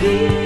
be